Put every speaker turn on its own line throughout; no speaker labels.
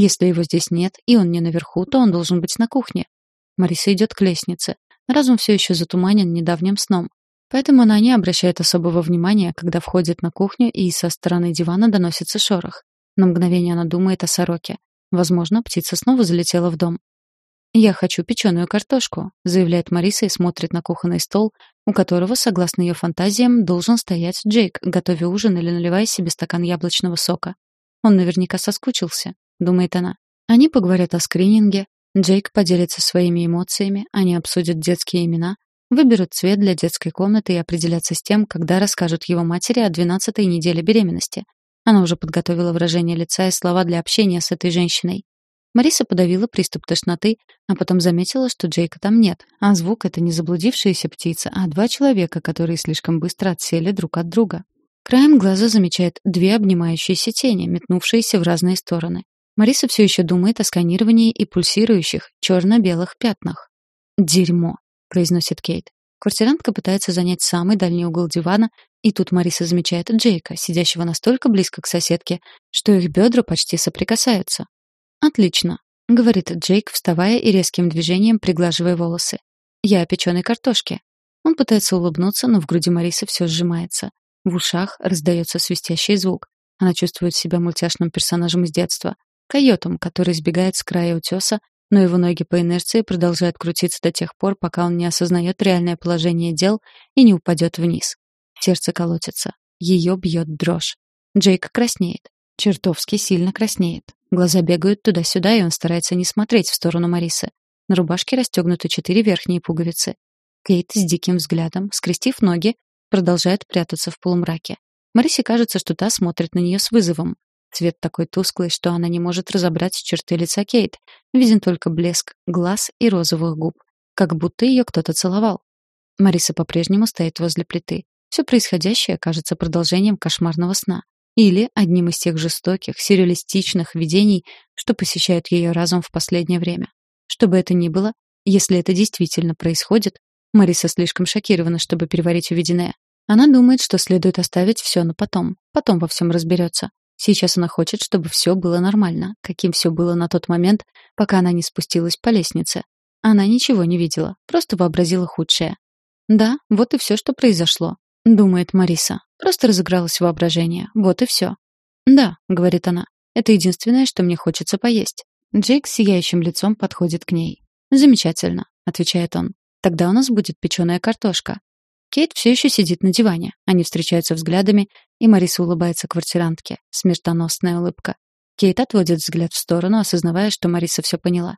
Если его здесь нет, и он не наверху, то он должен быть на кухне. Мариса идет к лестнице. Разум все еще затуманен недавним сном. Поэтому она не обращает особого внимания, когда входит на кухню и со стороны дивана доносится шорох. На мгновение она думает о сороке. Возможно, птица снова залетела в дом. «Я хочу печеную картошку», — заявляет Мариса и смотрит на кухонный стол, у которого, согласно ее фантазиям, должен стоять Джейк, готовя ужин или наливая себе стакан яблочного сока. Он наверняка соскучился, думает она. Они поговорят о скрининге, Джейк поделится своими эмоциями, они обсудят детские имена, выберут цвет для детской комнаты и определятся с тем, когда расскажут его матери о двенадцатой неделе беременности. Она уже подготовила выражение лица и слова для общения с этой женщиной. Мариса подавила приступ тошноты, а потом заметила, что Джейка там нет, а звук — это не заблудившаяся птица, а два человека, которые слишком быстро отсели друг от друга. Краем глаза замечает две обнимающиеся тени, метнувшиеся в разные стороны. Мариса все еще думает о сканировании и пульсирующих черно-белых пятнах. «Дерьмо», — произносит Кейт. Квартирантка пытается занять самый дальний угол дивана, и тут Мариса замечает Джейка, сидящего настолько близко к соседке, что их бедра почти соприкасаются. «Отлично», — говорит Джейк, вставая и резким движением приглаживая волосы. «Я о печеной картошке». Он пытается улыбнуться, но в груди Марисы все сжимается. В ушах раздается свистящий звук. Она чувствует себя мультяшным персонажем из детства койотом, который сбегает с края утеса, но его ноги по инерции продолжают крутиться до тех пор, пока он не осознает реальное положение дел и не упадет вниз. Сердце колотится. Ее бьет дрожь. Джейк краснеет. Чертовски сильно краснеет. Глаза бегают туда-сюда, и он старается не смотреть в сторону Марисы. На рубашке расстегнуты четыре верхние пуговицы. Кейт с диким взглядом, скрестив ноги, продолжает прятаться в полумраке. Марисе кажется, что та смотрит на нее с вызовом. Цвет такой тусклый, что она не может разобрать черты лица Кейт. Виден только блеск глаз и розовых губ. Как будто ее кто-то целовал. Мариса по-прежнему стоит возле плиты. Все происходящее кажется продолжением кошмарного сна. Или одним из тех жестоких, сюрреалистичных видений, что посещают ее разум в последнее время. Что бы это ни было, если это действительно происходит, Мариса слишком шокирована, чтобы переварить увиденное. Она думает, что следует оставить все на потом. Потом во всем разберется. Сейчас она хочет, чтобы все было нормально, каким все было на тот момент, пока она не спустилась по лестнице. Она ничего не видела, просто вообразила худшее. Да, вот и все, что произошло, думает Мариса. Просто разыгралось воображение. Вот и все. Да, говорит она. Это единственное, что мне хочется поесть. Джейк с сияющим лицом подходит к ней. Замечательно, отвечает он. Тогда у нас будет печеная картошка. Кейт все еще сидит на диване. Они встречаются взглядами, и Мариса улыбается квартирантке. Смертоносная улыбка. Кейт отводит взгляд в сторону, осознавая, что Мариса все поняла.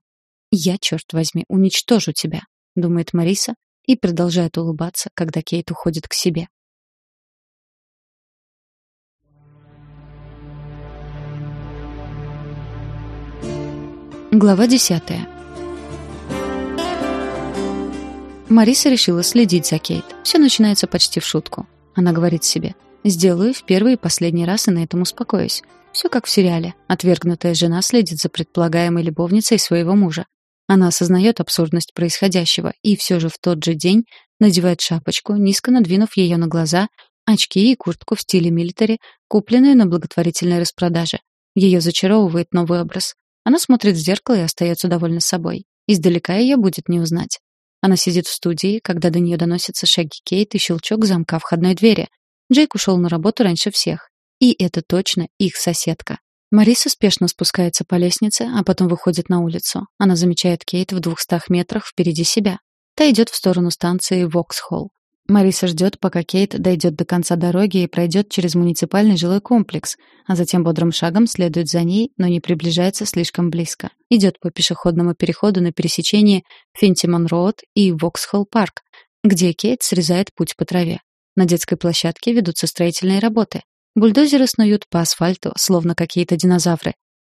«Я, черт возьми, уничтожу тебя», — думает Мариса и продолжает улыбаться, когда Кейт уходит к себе. Глава десятая. Мариса решила следить за Кейт. Все начинается почти в шутку. Она говорит себе, «Сделаю в первый и последний раз и на этом успокоюсь. Все как в сериале. Отвергнутая жена следит за предполагаемой любовницей своего мужа. Она осознает абсурдность происходящего и все же в тот же день надевает шапочку, низко надвинув ее на глаза, очки и куртку в стиле милитари, купленную на благотворительной распродаже. Ее зачаровывает новый образ. Она смотрит в зеркало и остается довольна собой. Издалека ее будет не узнать. Она сидит в студии, когда до нее доносятся шаги Кейт и щелчок замка входной двери. Джейк ушел на работу раньше всех. И это точно их соседка. Мариса спешно спускается по лестнице, а потом выходит на улицу. Она замечает Кейт в двухстах метрах впереди себя. Та идет в сторону станции Воксхолл. Мариса ждет, пока Кейт дойдет до конца дороги и пройдет через муниципальный жилой комплекс, а затем бодрым шагом следует за ней, но не приближается слишком близко. Идет по пешеходному переходу на пересечении Фентиман-Роуд и Воксхолл-Парк, где Кейт срезает путь по траве. На детской площадке ведутся строительные работы. Бульдозеры снуют по асфальту, словно какие-то динозавры.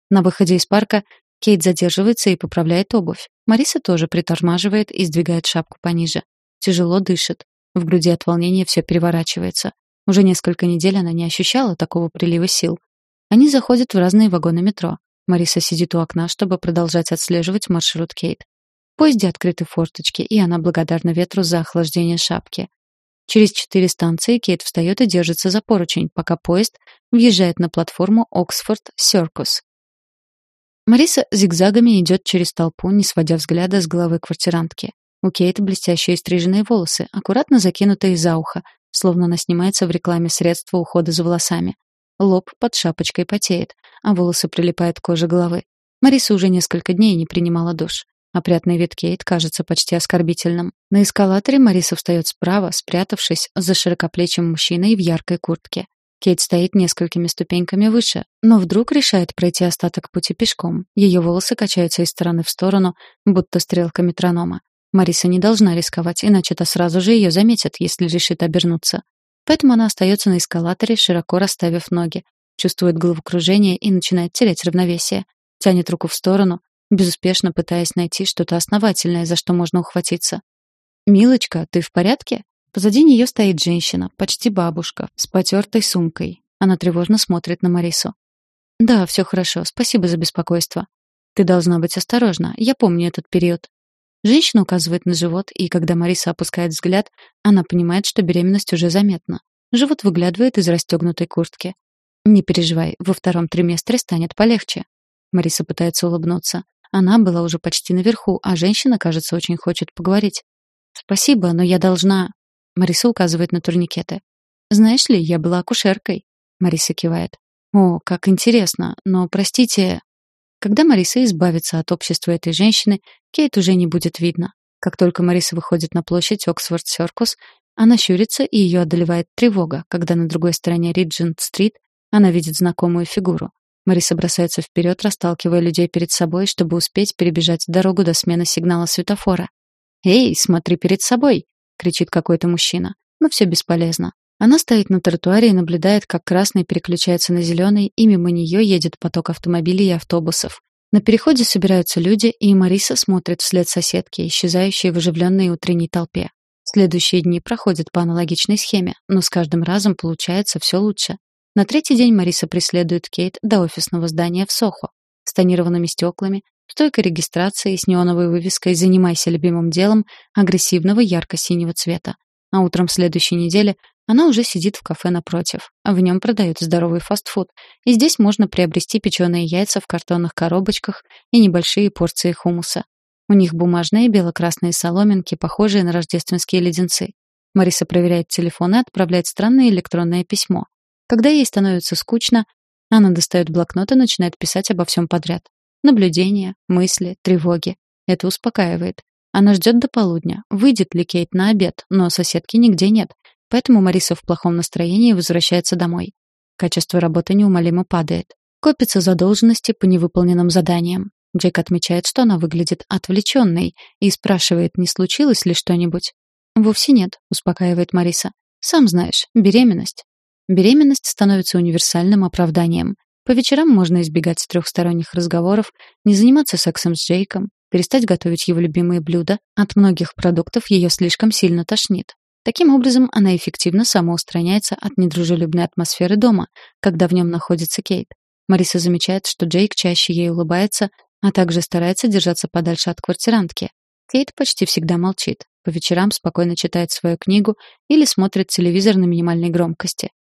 На выходе из парка Кейт задерживается и поправляет обувь. Мариса тоже притормаживает и сдвигает шапку пониже. Тяжело дышит. В груди от волнения все переворачивается. Уже несколько недель она не ощущала такого прилива сил. Они заходят в разные вагоны метро. Мариса сидит у окна, чтобы продолжать отслеживать маршрут Кейт. В поезде открыты форточки, и она благодарна ветру за охлаждение шапки. Через четыре станции Кейт встает и держится за поручень, пока поезд въезжает на платформу Оксфорд-Серкус. Мариса зигзагами идет через толпу, не сводя взгляда с головы квартирантки. У Кейт блестящие стриженные волосы, аккуратно закинутые за ухо, словно она снимается в рекламе средства ухода за волосами. Лоб под шапочкой потеет, а волосы прилипают к коже головы. Мариса уже несколько дней не принимала душ. Опрятный вид Кейт кажется почти оскорбительным. На эскалаторе Мариса встает справа, спрятавшись за широкоплечим мужчиной в яркой куртке. Кейт стоит несколькими ступеньками выше, но вдруг решает пройти остаток пути пешком. Ее волосы качаются из стороны в сторону, будто стрелка метронома. Мариса не должна рисковать, иначе то сразу же ее заметят, если решит обернуться. Поэтому она остается на эскалаторе, широко расставив ноги, чувствует головокружение и начинает терять равновесие. Тянет руку в сторону, безуспешно пытаясь найти что-то основательное, за что можно ухватиться. «Милочка, ты в порядке?» Позади нее стоит женщина, почти бабушка, с потертой сумкой. Она тревожно смотрит на Марису. «Да, все хорошо. Спасибо за беспокойство. Ты должна быть осторожна. Я помню этот период». Женщина указывает на живот, и когда Мариса опускает взгляд, она понимает, что беременность уже заметна. Живот выглядывает из расстегнутой куртки. «Не переживай, во втором триместре станет полегче». Мариса пытается улыбнуться. Она была уже почти наверху, а женщина, кажется, очень хочет поговорить. «Спасибо, но я должна...» Мариса указывает на турникеты. «Знаешь ли, я была акушеркой». Мариса кивает. «О, как интересно, но, простите...» Когда Мариса избавится от общества этой женщины, Кейт уже не будет видно. Как только Мариса выходит на площадь Оксфорд-Серкус, она щурится, и ее одолевает тревога, когда на другой стороне Риджент-стрит она видит знакомую фигуру. Мариса бросается вперед, расталкивая людей перед собой, чтобы успеть перебежать дорогу до смены сигнала светофора. «Эй, смотри перед собой!» кричит какой-то мужчина. Но все бесполезно. Она стоит на тротуаре и наблюдает, как красный переключается на зеленый, и мимо нее едет поток автомобилей и автобусов. На переходе собираются люди, и Мариса смотрит вслед соседки, исчезающей в оживленной утренней толпе. Следующие дни проходят по аналогичной схеме, но с каждым разом получается все лучше. На третий день Мариса преследует Кейт до офисного здания в Сохо с тонированными стеклами, стойкой регистрации с неоновой вывеской «Занимайся любимым делом» агрессивного ярко-синего цвета. А утром следующей недели она уже сидит в кафе напротив. В нем продают здоровый фастфуд. И здесь можно приобрести печеные яйца в картонных коробочках и небольшие порции хумуса. У них бумажные бело-красные соломинки, похожие на рождественские леденцы. Мариса проверяет телефон и отправляет странное электронное письмо. Когда ей становится скучно, она достает блокнот и начинает писать обо всем подряд. Наблюдения, мысли, тревоги. Это успокаивает. Она ждет до полудня, выйдет ли Кейт на обед, но соседки нигде нет. Поэтому Мариса в плохом настроении возвращается домой. Качество работы неумолимо падает. Копятся задолженности по невыполненным заданиям. Джейк отмечает, что она выглядит отвлеченной и спрашивает, не случилось ли что-нибудь. «Вовсе нет», — успокаивает Мариса. «Сам знаешь, беременность». Беременность становится универсальным оправданием. По вечерам можно избегать трехсторонних разговоров, не заниматься сексом с Джейком, перестать готовить его любимые блюда. От многих продуктов ее слишком сильно тошнит. Таким образом, она эффективно самоустраняется от недружелюбной атмосферы дома, когда в нем находится Кейт. Мариса замечает, что Джейк чаще ей улыбается, а также старается держаться подальше от квартирантки. Кейт почти всегда молчит. По вечерам спокойно читает свою книгу или смотрит телевизор на минимальной громкости.